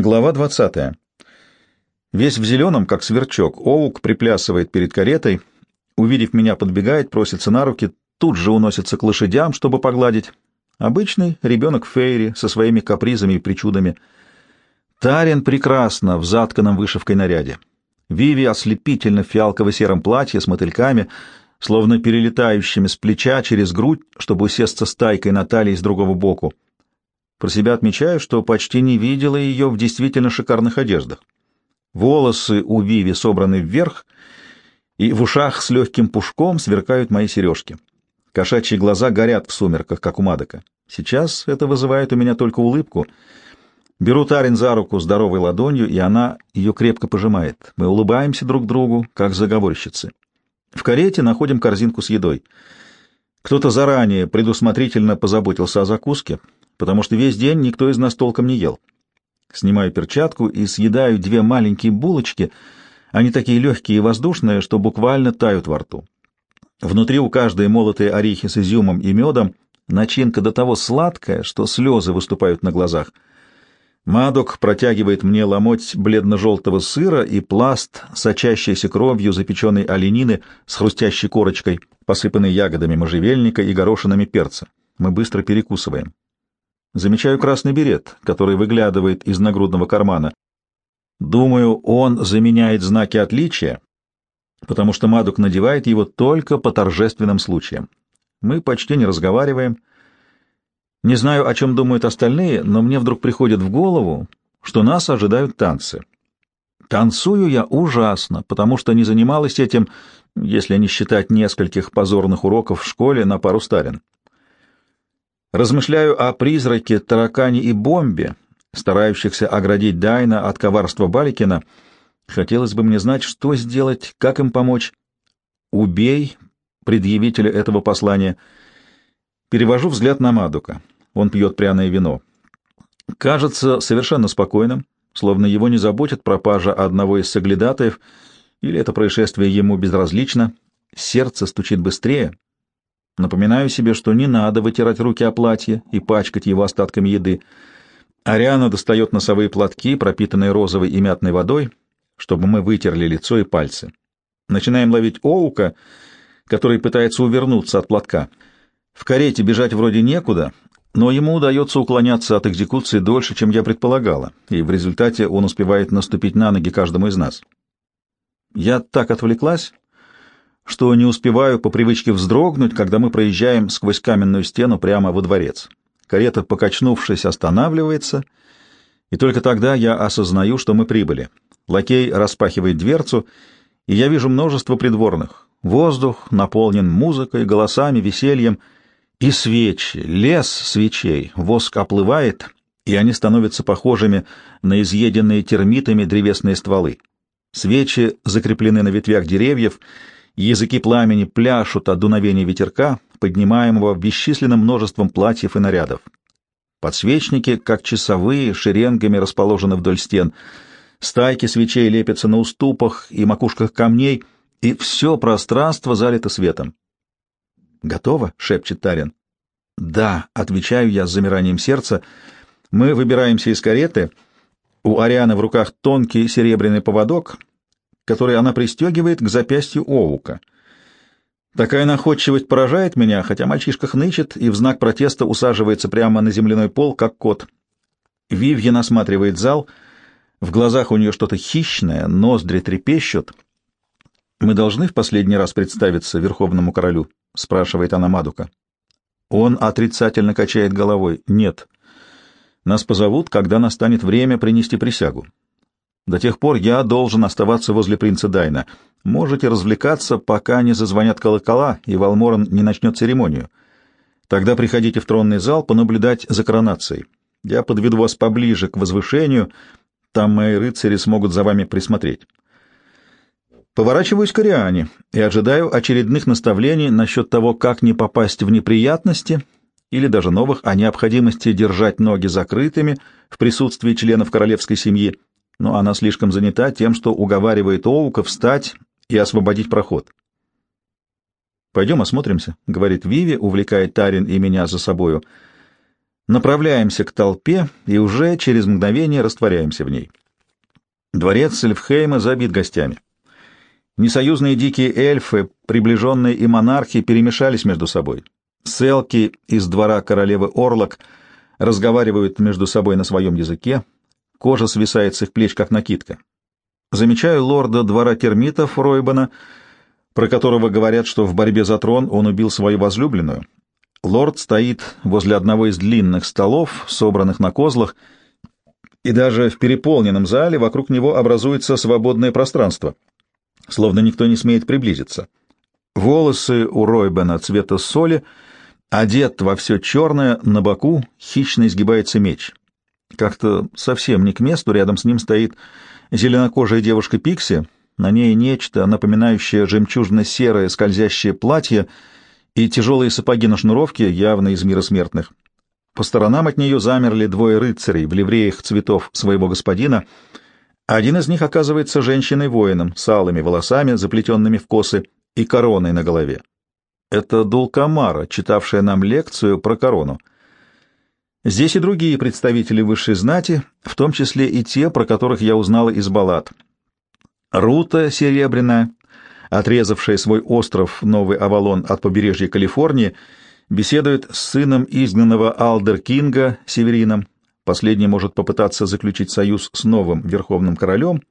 Глава 20. Весь в зеленом, как сверчок, Оук приплясывает перед каретой, увидев меня, подбегает, просится на руки, тут же уносится к лошадям, чтобы погладить. Обычный ребенок Фейри со своими капризами и причудами. Тарин прекрасно в затканном вышивкой наряде. Виви ослепительно в фиалково-сером платье с мотыльками, словно перелетающими с плеча через грудь, чтобы усесться стайкой на талии с другого боку. Про себя отмечаю, что почти не видела ее в действительно шикарных одеждах. Волосы у Виви собраны вверх, и в ушах с легким пушком сверкают мои сережки. Кошачьи глаза горят в сумерках, как у Мадока. Сейчас это вызывает у меня только улыбку. Беру Тарин за руку здоровой ладонью, и она ее крепко пожимает. Мы улыбаемся друг другу, как заговорщицы. В карете находим корзинку с едой. Кто-то заранее предусмотрительно позаботился о закуске — потому что весь день никто из нас толком не ел. Снимаю перчатку и съедаю две маленькие булочки. Они такие легкие и воздушные, что буквально тают во рту. Внутри у каждой молотые орехи с изюмом и медом, начинка до того сладкая, что слезы выступают на глазах. Мадок протягивает мне ломоть бледно-желтого сыра и пласт, сочащийся кровью запеченной оленины с хрустящей корочкой, посыпанной ягодами можжевельника и горошинами перца. Мы быстро перекусываем. Замечаю красный берет, который выглядывает из нагрудного кармана. Думаю, он заменяет знаки отличия, потому что Мадук надевает его только по торжественным случаям. Мы почти не разговариваем. Не знаю, о чем думают остальные, но мне вдруг приходит в голову, что нас ожидают танцы. Танцую я ужасно, потому что не занималась этим, если не считать нескольких позорных уроков в школе на пару старин. Размышляю о призраке, таракане и бомбе, старающихся оградить Дайна от коварства Баликина. Хотелось бы мне знать, что сделать, как им помочь. Убей предъявителя этого послания. Перевожу взгляд на Мадука. Он пьет пряное вино. Кажется совершенно спокойным, словно его не заботит пропажа одного из соглядатаев, или это происшествие ему безразлично. Сердце стучит быстрее. Напоминаю себе, что не надо вытирать руки о платье и пачкать его остатками еды. Ариана достает носовые платки, пропитанные розовой и мятной водой, чтобы мы вытерли лицо и пальцы. Начинаем ловить Оука, который пытается увернуться от платка. В карете бежать вроде некуда, но ему удается уклоняться от экзекуции дольше, чем я предполагала, и в результате он успевает наступить на ноги каждому из нас. Я так отвлеклась, что не успеваю по привычке вздрогнуть, когда мы проезжаем сквозь каменную стену прямо во дворец. Карета, покачнувшись, останавливается, и только тогда я осознаю, что мы прибыли. Лакей распахивает дверцу, и я вижу множество придворных. Воздух наполнен музыкой, голосами, весельем и свечи, лес свечей, воск оплывает, и они становятся похожими на изъеденные термитами древесные стволы. Свечи закреплены на ветвях деревьев, Языки пламени пляшут от дуновения ветерка, поднимаемого бесчисленным множеством платьев и нарядов. Подсвечники, как часовые, шеренгами расположены вдоль стен. Стайки свечей лепятся на уступах и макушках камней, и все пространство залито светом. «Готово?» — шепчет Тарин. «Да», — отвечаю я с замиранием сердца. Мы выбираемся из кареты. У Арианы в руках тонкий серебряный поводок — который она пристегивает к запястью Оука. Такая находчивость поражает меня, хотя мальчишка хнычет и в знак протеста усаживается прямо на земляной пол, как кот. Вивьен осматривает зал, в глазах у нее что-то хищное, ноздри трепещут. «Мы должны в последний раз представиться Верховному Королю?» — спрашивает она Мадука. Он отрицательно качает головой. «Нет. Нас позовут, когда настанет время принести присягу. До тех пор я должен оставаться возле принца Дайна. Можете развлекаться, пока не зазвонят колокола и Валморан не начнет церемонию. Тогда приходите в тронный зал понаблюдать за коронацией. Я подведу вас поближе к возвышению, там мои рыцари смогут за вами присмотреть. Поворачиваюсь к Ариане и ожидаю очередных наставлений насчет того, как не попасть в неприятности или даже новых о необходимости держать ноги закрытыми в присутствии членов королевской семьи но она слишком занята тем, что уговаривает Оука встать и освободить проход. «Пойдем осмотримся», — говорит Виви, увлекая Тарин и меня за собою. Направляемся к толпе и уже через мгновение растворяемся в ней. Дворец Сельфхейма забит гостями. Несоюзные дикие эльфы, приближенные и монархи перемешались между собой. Селки из двора королевы Орлок разговаривают между собой на своем языке, кожа свисает с их плеч, как накидка. Замечаю лорда двора термитов Ройбана, про которого говорят, что в борьбе за трон он убил свою возлюбленную. Лорд стоит возле одного из длинных столов, собранных на козлах, и даже в переполненном зале вокруг него образуется свободное пространство, словно никто не смеет приблизиться. Волосы у Ройбена цвета соли, одет во все черное, на боку хищно изгибается меч. Как-то совсем не к месту рядом с ним стоит зеленокожая девушка Пикси, на ней нечто, напоминающее жемчужно-серое скользящее платье и тяжелые сапоги на шнуровке, явно из мира смертных. По сторонам от нее замерли двое рыцарей в ливреях цветов своего господина. Один из них оказывается женщиной-воином с алыми волосами, заплетенными в косы, и короной на голове. Это Дулкамара, читавшая нам лекцию про корону. Здесь и другие представители высшей знати, в том числе и те, про которых я узнала из баллад. Рута Серебряная, отрезавшая свой остров Новый Авалон от побережья Калифорнии, беседует с сыном изгнанного Алдер Кинга Северином. Последний может попытаться заключить союз с новым верховным королем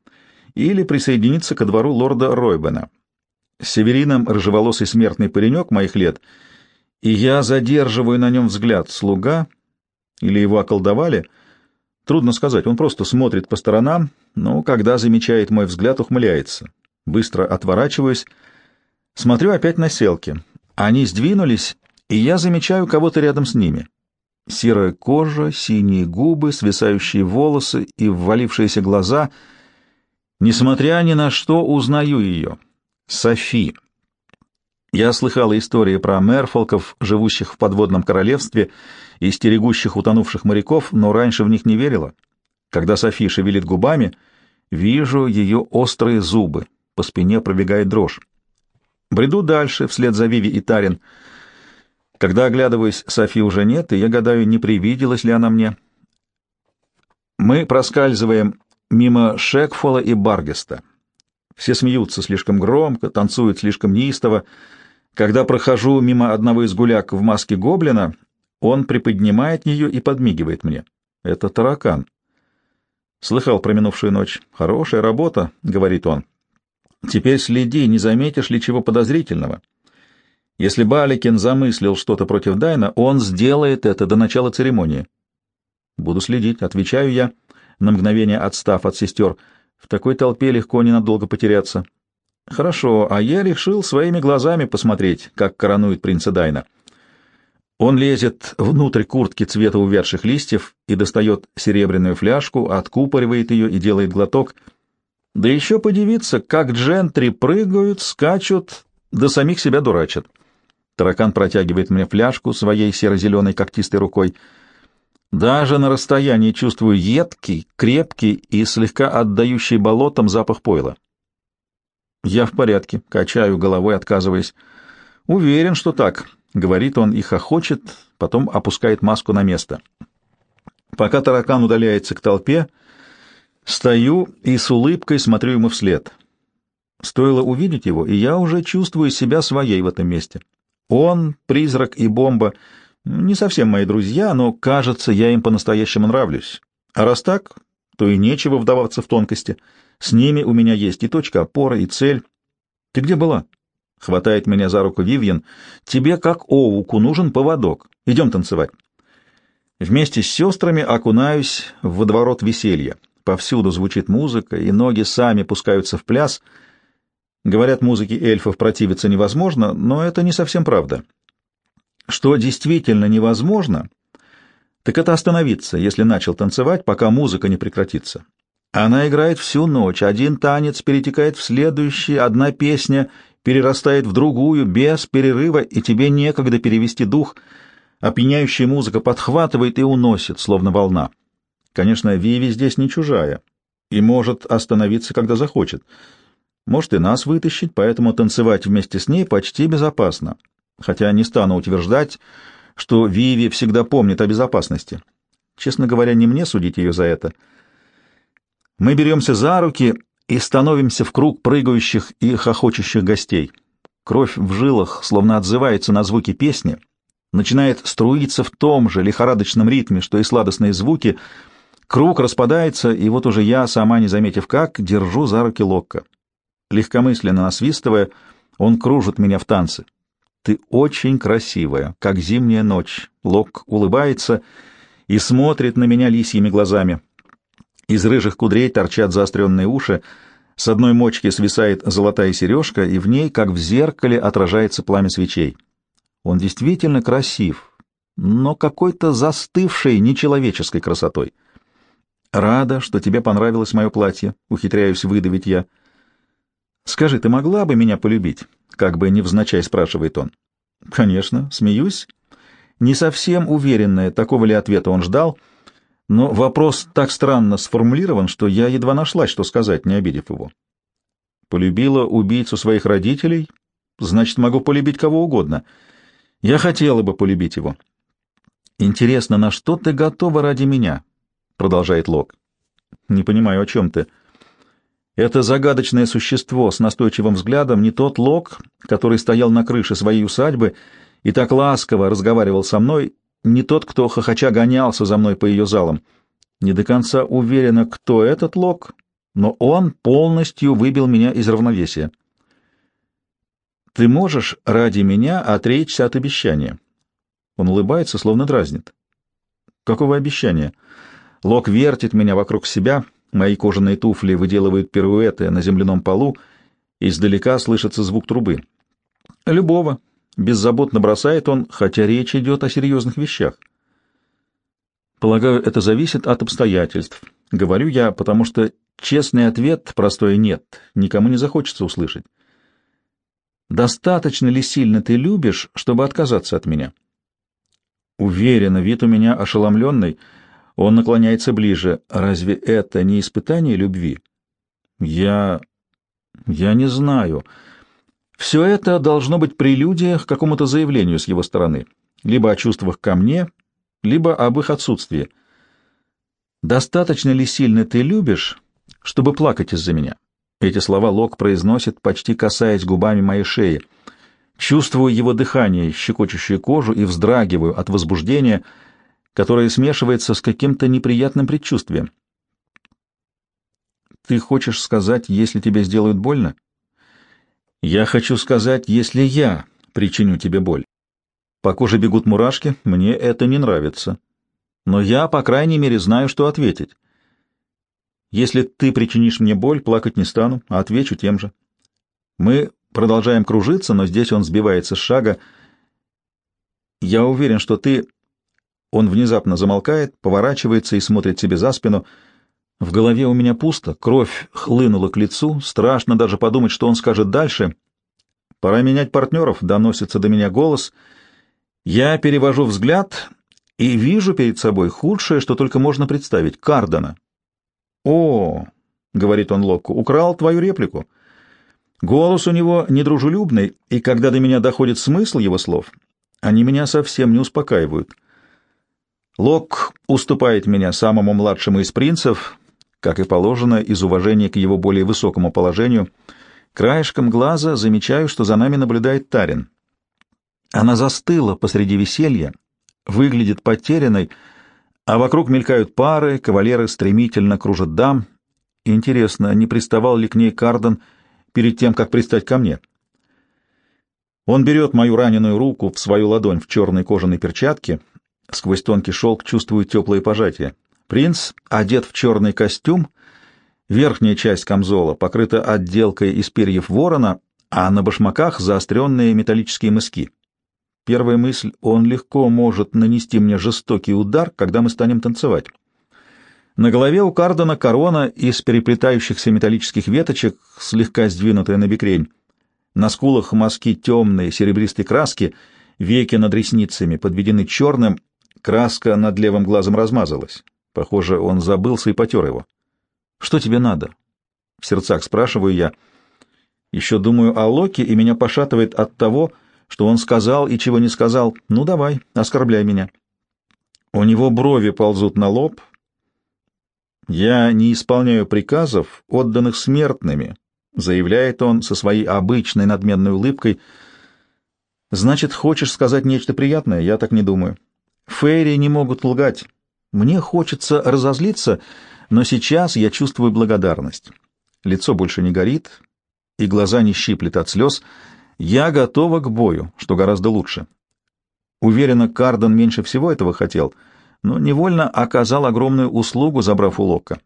или присоединиться ко двору лорда Ройбена. С Северином рыжеволосый смертный паренек моих лет, и я задерживаю на нем взгляд слуга — или его околдовали? Трудно сказать, он просто смотрит по сторонам, но когда замечает мой взгляд, ухмыляется. Быстро отворачиваюсь, смотрю опять на селки. Они сдвинулись, и я замечаю кого-то рядом с ними. Серая кожа, синие губы, свисающие волосы и ввалившиеся глаза. Несмотря ни на что, узнаю ее. Софи. Я слыхала истории про мерфолков, живущих в подводном королевстве, и стерегущих утонувших моряков, но раньше в них не верила. Когда Софи шевелит губами, вижу ее острые зубы, по спине пробегает дрожь. Бреду дальше, вслед за Виви и Тарин. Когда оглядываюсь, Софи уже нет, и я гадаю, не привиделась ли она мне. Мы проскальзываем мимо Шекфола и Баргеста. Все смеются слишком громко, танцуют слишком неистово. Когда прохожу мимо одного из гуляк в маске гоблина, он приподнимает ее и подмигивает мне. Это таракан. Слыхал про минувшую ночь. Хорошая работа, — говорит он. Теперь следи, не заметишь ли чего подозрительного. Если Баликин замыслил что-то против Дайна, он сделает это до начала церемонии. Буду следить, отвечаю я, на мгновение отстав от сестер. В такой толпе легко ненадолго потеряться. Хорошо, а я решил своими глазами посмотреть, как коронует принца Дайна. Он лезет внутрь куртки цвета увядших листьев и достает серебряную фляжку, откупоривает ее и делает глоток. Да еще подивиться, как джентри прыгают, скачут, да самих себя дурачат. Таракан протягивает мне фляжку своей серо-зеленой когтистой рукой. Даже на расстоянии чувствую едкий, крепкий и слегка отдающий болотом запах пойла. Я в порядке, качаю головой, отказываясь. Уверен, что так. — говорит он и хохочет, потом опускает маску на место. Пока таракан удаляется к толпе, стою и с улыбкой смотрю ему вслед. Стоило увидеть его, и я уже чувствую себя своей в этом месте. Он, призрак и бомба — не совсем мои друзья, но, кажется, я им по-настоящему нравлюсь. А раз так, то и нечего вдаваться в тонкости. С ними у меня есть и точка опоры, и цель. Ты где была? — хватает меня за руку Вивьен. «Тебе, как Оуку, нужен поводок. Идем танцевать». Вместе с сестрами окунаюсь в водоворот веселья. Повсюду звучит музыка, и ноги сами пускаются в пляс. Говорят, музыке эльфов противиться невозможно, но это не совсем правда. Что действительно невозможно, так это остановиться, если начал танцевать, пока музыка не прекратится. Она играет всю ночь, один танец перетекает в следующий, одна песня перерастает в другую, без перерыва, и тебе некогда перевести дух. Опьяняющая музыка подхватывает и уносит, словно волна. Конечно, Виви здесь не чужая и может остановиться, когда захочет. Может и нас вытащить, поэтому танцевать вместе с ней почти безопасно. Хотя не стану утверждать, что Виви всегда помнит о безопасности. Честно говоря, не мне судить ее за это. Мы беремся за руки и становимся в круг прыгающих и хохочущих гостей. Кровь в жилах словно отзывается на звуки песни, начинает струиться в том же лихорадочном ритме, что и сладостные звуки. Круг распадается, и вот уже я, сама не заметив как, держу за руки Локка. Легкомысленно насвистывая, он кружит меня в танце. «Ты очень красивая, как зимняя ночь». Лок улыбается и смотрит на меня лисьими глазами. Из рыжих кудрей торчат заостренные уши, с одной мочки свисает золотая сережка, и в ней, как в зеркале, отражается пламя свечей. Он действительно красив, но какой-то застывшей нечеловеческой красотой. «Рада, что тебе понравилось мое платье», — ухитряюсь выдавить я. «Скажи, ты могла бы меня полюбить?» — как бы невзначай спрашивает он. «Конечно, смеюсь». Не совсем уверенная, такого ли ответа он ждал, но вопрос так странно сформулирован, что я едва нашла, что сказать, не обидев его. «Полюбила убийцу своих родителей? Значит, могу полюбить кого угодно. Я хотела бы полюбить его». «Интересно, на что ты готова ради меня?» — продолжает Лок. «Не понимаю, о чем ты». Это загадочное существо с настойчивым взглядом не тот Лок, который стоял на крыше своей усадьбы и так ласково разговаривал со мной, не тот, кто хохоча гонялся за мной по ее залам. Не до конца уверена, кто этот Лок, но он полностью выбил меня из равновесия. «Ты можешь ради меня отречься от обещания?» Он улыбается, словно дразнит. «Какого обещания?» Лок вертит меня вокруг себя — Мои кожаные туфли выделывают пируэты на земляном полу, издалека слышится звук трубы. Любого. Беззаботно бросает он, хотя речь идет о серьезных вещах. Полагаю, это зависит от обстоятельств. Говорю я, потому что честный ответ, простой «нет», никому не захочется услышать. Достаточно ли сильно ты любишь, чтобы отказаться от меня? Уверена, вид у меня ошеломленный — он наклоняется ближе. Разве это не испытание любви? Я... я не знаю. Все это должно быть прелюдия к какому-то заявлению с его стороны. Либо о чувствах ко мне, либо об их отсутствии. «Достаточно ли сильно ты любишь, чтобы плакать из-за меня?» Эти слова Лок произносит, почти касаясь губами моей шеи. Чувствую его дыхание, щекочущую кожу, и вздрагиваю от возбуждения — которое смешивается с каким-то неприятным предчувствием. Ты хочешь сказать, если тебе сделают больно? Я хочу сказать, если я причиню тебе боль. По коже бегут мурашки, мне это не нравится. Но я, по крайней мере, знаю, что ответить. Если ты причинишь мне боль, плакать не стану, а отвечу тем же. Мы продолжаем кружиться, но здесь он сбивается с шага. Я уверен, что ты он внезапно замолкает, поворачивается и смотрит себе за спину. В голове у меня пусто, кровь хлынула к лицу, страшно даже подумать, что он скажет дальше. «Пора менять партнеров», — доносится до меня голос. Я перевожу взгляд и вижу перед собой худшее, что только можно представить — Кардана. «О», — говорит он Локку, — «украл твою реплику». Голос у него недружелюбный, и когда до меня доходит смысл его слов, они меня совсем не успокаивают. Лок уступает меня самому младшему из принцев, как и положено, из уважения к его более высокому положению. Краешком глаза замечаю, что за нами наблюдает Тарин. Она застыла посреди веселья, выглядит потерянной, а вокруг мелькают пары, кавалеры стремительно кружат дам. Интересно, не приставал ли к ней Карден перед тем, как пристать ко мне? Он берет мою раненую руку в свою ладонь в черной кожаной перчатке — Сквозь тонкий шелк чувствую теплое пожатие. Принц одет в черный костюм, верхняя часть камзола покрыта отделкой из перьев ворона, а на башмаках заостренные металлические мыски. Первая мысль — он легко может нанести мне жестокий удар, когда мы станем танцевать. На голове у Кардена корона из переплетающихся металлических веточек, слегка сдвинутая на бекрень. На скулах мазки темные, серебристой краски, веки над ресницами подведены черным, Краска над левым глазом размазалась. Похоже, он забылся и потер его. «Что тебе надо?» В сердцах спрашиваю я. Еще думаю о Локе, и меня пошатывает от того, что он сказал и чего не сказал. Ну, давай, оскорбляй меня. У него брови ползут на лоб. Я не исполняю приказов, отданных смертными, заявляет он со своей обычной надменной улыбкой. Значит, хочешь сказать нечто приятное? Я так не думаю. Фейри не могут лгать. Мне хочется разозлиться, но сейчас я чувствую благодарность. Лицо больше не горит, и глаза не щиплет от слез. Я готова к бою, что гораздо лучше. Уверена, Кардон меньше всего этого хотел, но невольно оказал огромную услугу, забрав у Локка.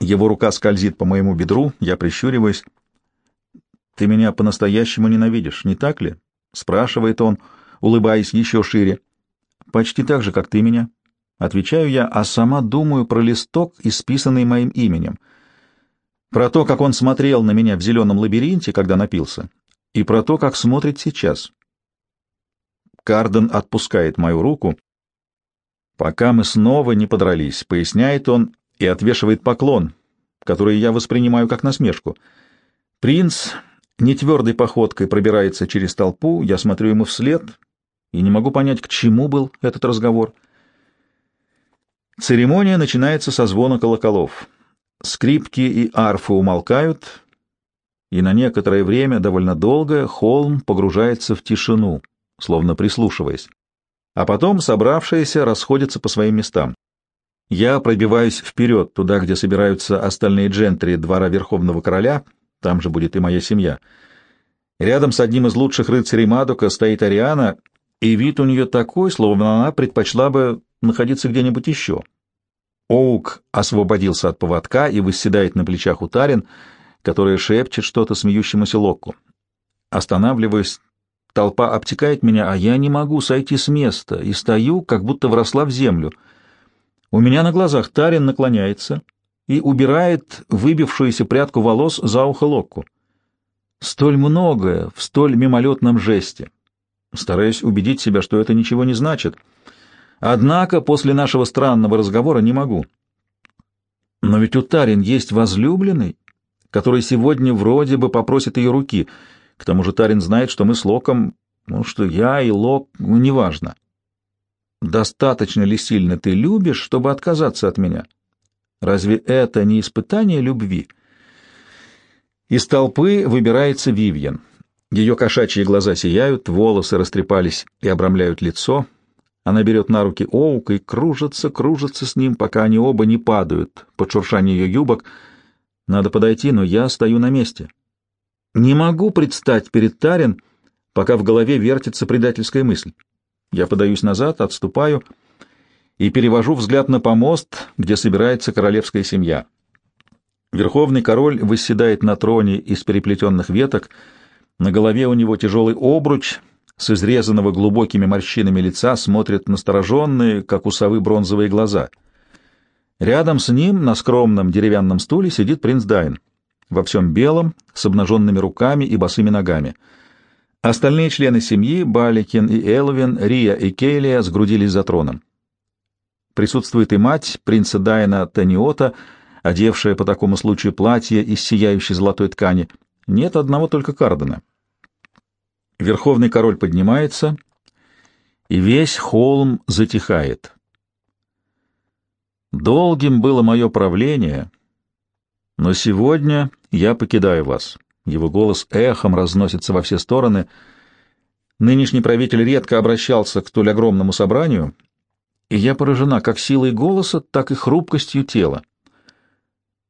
Его рука скользит по моему бедру, я прищуриваюсь. «Ты меня по-настоящему ненавидишь, не так ли?» — спрашивает он, улыбаясь еще шире. «Почти так же, как ты меня». Отвечаю я, а сама думаю про листок, исписанный моим именем. Про то, как он смотрел на меня в зеленом лабиринте, когда напился, и про то, как смотрит сейчас. Карден отпускает мою руку. «Пока мы снова не подрались», — поясняет он и отвешивает поклон, который я воспринимаю как насмешку. Принц нетвердой походкой пробирается через толпу, я смотрю ему вслед и не могу понять, к чему был этот разговор. Церемония начинается со звона колоколов. Скрипки и арфы умолкают, и на некоторое время, довольно долго, холм погружается в тишину, словно прислушиваясь. А потом собравшиеся расходятся по своим местам. Я пробиваюсь вперед, туда, где собираются остальные джентри двора Верховного Короля, там же будет и моя семья. Рядом с одним из лучших рыцарей Мадука стоит Ариана, и вид у нее такой, словно она предпочла бы находиться где-нибудь еще. Оук освободился от поводка и восседает на плечах у Тарин, которая шепчет что-то смеющемуся Локку. Останавливаюсь, толпа обтекает меня, а я не могу сойти с места и стою, как будто вросла в землю. У меня на глазах Тарин наклоняется и убирает выбившуюся прядку волос за ухо Локку. Столь многое в столь мимолетном жесте. Стараюсь убедить себя, что это ничего не значит. Однако после нашего странного разговора не могу. Но ведь у Тарин есть возлюбленный, который сегодня вроде бы попросит ее руки. К тому же Тарин знает, что мы с Локом, ну, что я и Лок, ну, неважно. Достаточно ли сильно ты любишь, чтобы отказаться от меня? Разве это не испытание любви? Из толпы выбирается Вивьен. Ее кошачьи глаза сияют, волосы растрепались и обрамляют лицо. Она берет на руки Оука и кружится, кружится с ним, пока они оба не падают под шуршание ее юбок. Надо подойти, но я стою на месте. Не могу предстать перед Тарин, пока в голове вертится предательская мысль. Я подаюсь назад, отступаю и перевожу взгляд на помост, где собирается королевская семья. Верховный король восседает на троне из переплетенных веток, на голове у него тяжелый обруч, с изрезанного глубокими морщинами лица смотрят настороженные, как у совы, бронзовые глаза. Рядом с ним на скромном деревянном стуле сидит принц Дайн, во всем белом, с обнаженными руками и босыми ногами — Остальные члены семьи, Баликин и Элвин, Рия и Кейлия, сгрудились за троном. Присутствует и мать принца Дайна Таниота, одевшая по такому случаю платье из сияющей золотой ткани. Нет одного только Кардена. Верховный король поднимается, и весь холм затихает. Долгим было мое правление, но сегодня я покидаю вас. Его голос эхом разносится во все стороны. Нынешний правитель редко обращался к столь огромному собранию, и я поражена как силой голоса, так и хрупкостью тела.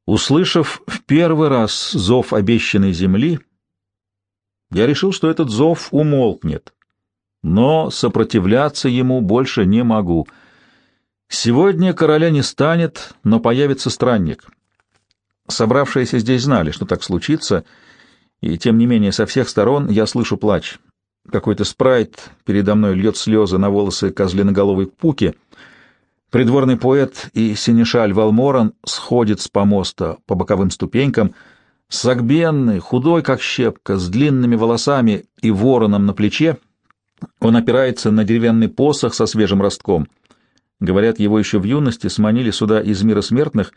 Услышав в первый раз зов обещанной земли, я решил, что этот зов умолкнет, но сопротивляться ему больше не могу. Сегодня короля не станет, но появится странник. Собравшиеся здесь знали, что так случится — и тем не менее со всех сторон я слышу плач. Какой-то спрайт передо мной льет слезы на волосы козлиноголовой пуки. Придворный поэт и синешаль Валморан сходит с помоста по боковым ступенькам. Сагбенный, худой как щепка, с длинными волосами и вороном на плече, он опирается на деревянный посох со свежим ростком. Говорят, его еще в юности сманили сюда из мира смертных.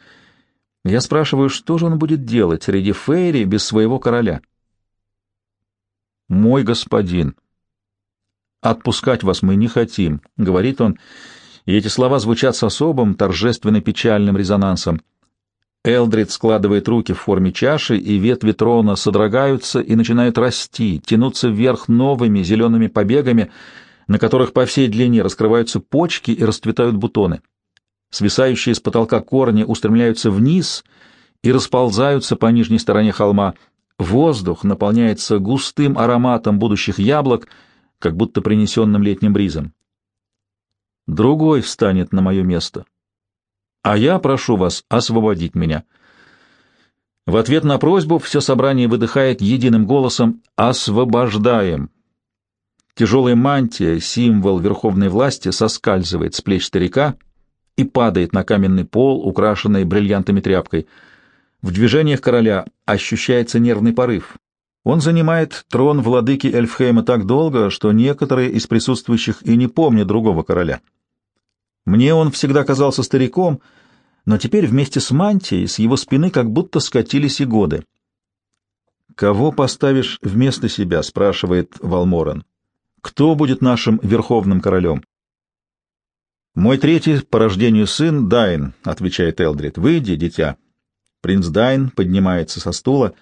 Я спрашиваю, что же он будет делать среди фейри без своего короля? «Мой господин», «Отпускать вас мы не хотим», — говорит он, и эти слова звучат с особым торжественно-печальным резонансом. Элдрид складывает руки в форме чаши, и ветви трона содрогаются и начинают расти, тянуться вверх новыми зелеными побегами, на которых по всей длине раскрываются почки и расцветают бутоны. Свисающие с потолка корни устремляются вниз и расползаются по нижней стороне холма. Воздух наполняется густым ароматом будущих яблок, как будто принесенным летним бризом. Другой встанет на мое место, а я прошу вас освободить меня». В ответ на просьбу все собрание выдыхает единым голосом «Освобождаем!». Тяжелая мантия, символ верховной власти, соскальзывает с плеч старика и падает на каменный пол, украшенный бриллиантами тряпкой. В движениях короля ощущается нервный порыв. Он занимает трон владыки Эльфхейма так долго, что некоторые из присутствующих и не помнят другого короля. Мне он всегда казался стариком, но теперь вместе с мантией с его спины как будто скатились и годы. «Кого поставишь вместо себя?» — спрашивает Валморан. «Кто будет нашим верховным королем?» «Мой третий по рождению сын Дайн», — отвечает Элдрид. «Выйди, дитя». Принц Дайн поднимается со стула.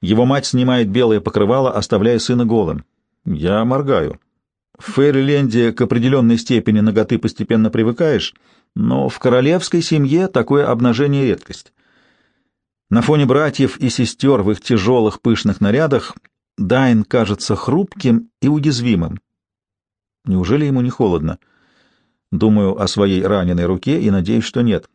Его мать снимает белое покрывало, оставляя сына голым. Я моргаю. В Фейриленде к определенной степени ноготы постепенно привыкаешь, но в королевской семье такое обнажение — редкость. На фоне братьев и сестер в их тяжелых пышных нарядах Дайн кажется хрупким и уязвимым. Неужели ему не холодно? Думаю о своей раненой руке и надеюсь, что нет.